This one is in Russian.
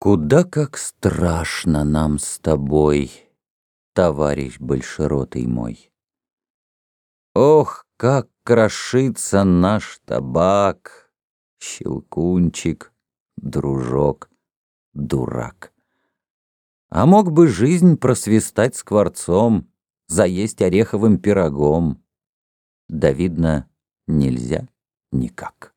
Куда как страшно нам с тобой, Товарищ большеротый мой. Ох, как крошится наш табак, Щелкунчик, дружок, дурак. А мог бы жизнь просвистать скворцом, Заесть ореховым пирогом. Да, видно, нельзя никак.